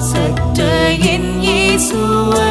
சற்ற என் இயேசுவே